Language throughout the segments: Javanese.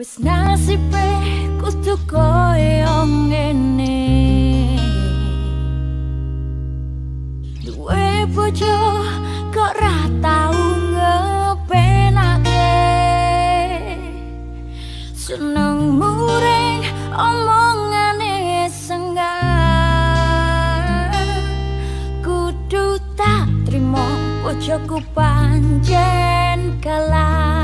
Wis nasibe kudu koyo ngene Duwe bojo kok ra tau ngepenake? Seneng mureng omongane senggan Kudu tak trimo bojoku panjen kalah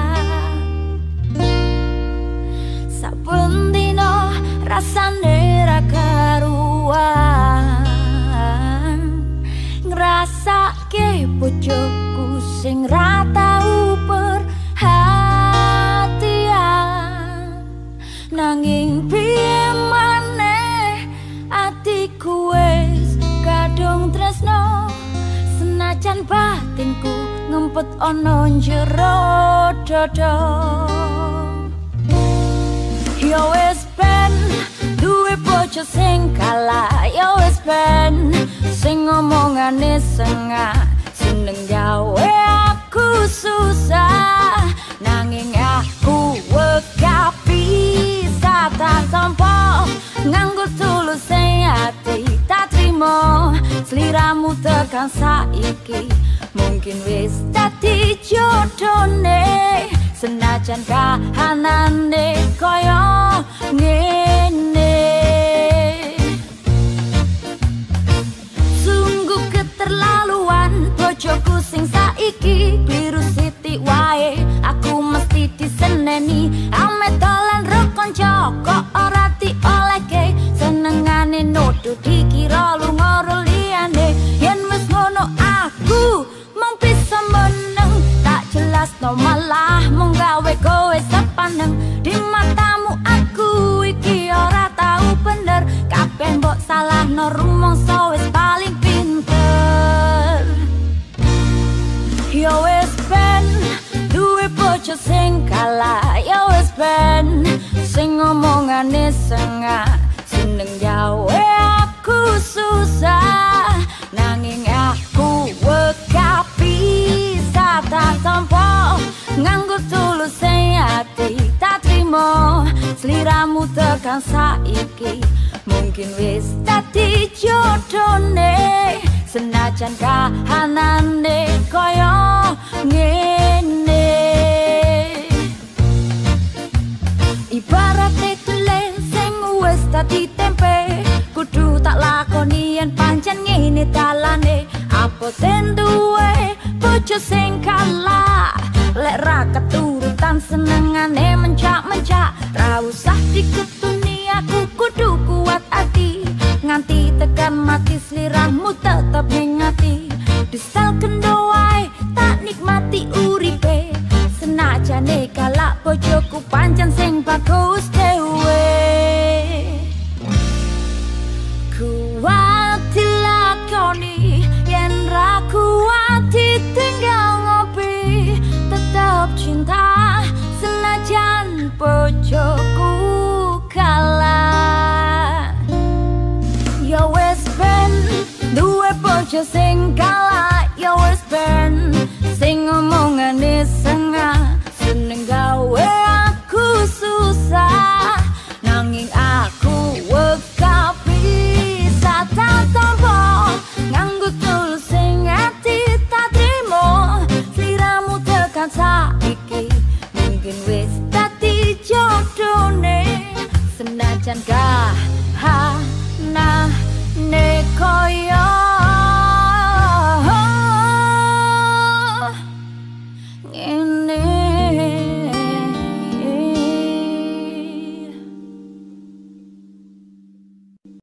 ngrasake bojoku sing ra tau nanging piye maneh? Atiku wis kadung tresno. Senajan batinku ngempet ana jero dodo. Yo wis bojo sing kalah. Ya wis ben sing ngomongane sengah ati tak trimo. Sliramu tekan saiki. Mungkin wis dadi jodone senajan kahanane koyo ngene. Bojoku sing no malah mung gawe kowe sepaneng di matamu aku iki ora tau bener. Kabeh mbok salah no rumong so wis paling Yo wis ben duwe bojo sing kalah. Yo wis ben sing ngomongane sengah seneng gawe tulus ati tak trimo. Sliramu tekan saiki. Mungkin wis dadi jodone. Senajan kahanane koyo ngene. Ibarat tele sing wis dadi tempe. Kudu tak lakoni yen pancen ngene dalane. Apa ten duwe bojo sing Tic, bojo sing kalah ya wes ben sing ngomongane sengah seneng gawe aku susah. Nanging aku wekapi sata tompo nganggo tulus sing ati tak trimo. Sliramu tekan saiki mungkin wis dadi jodone senajan gawe in it.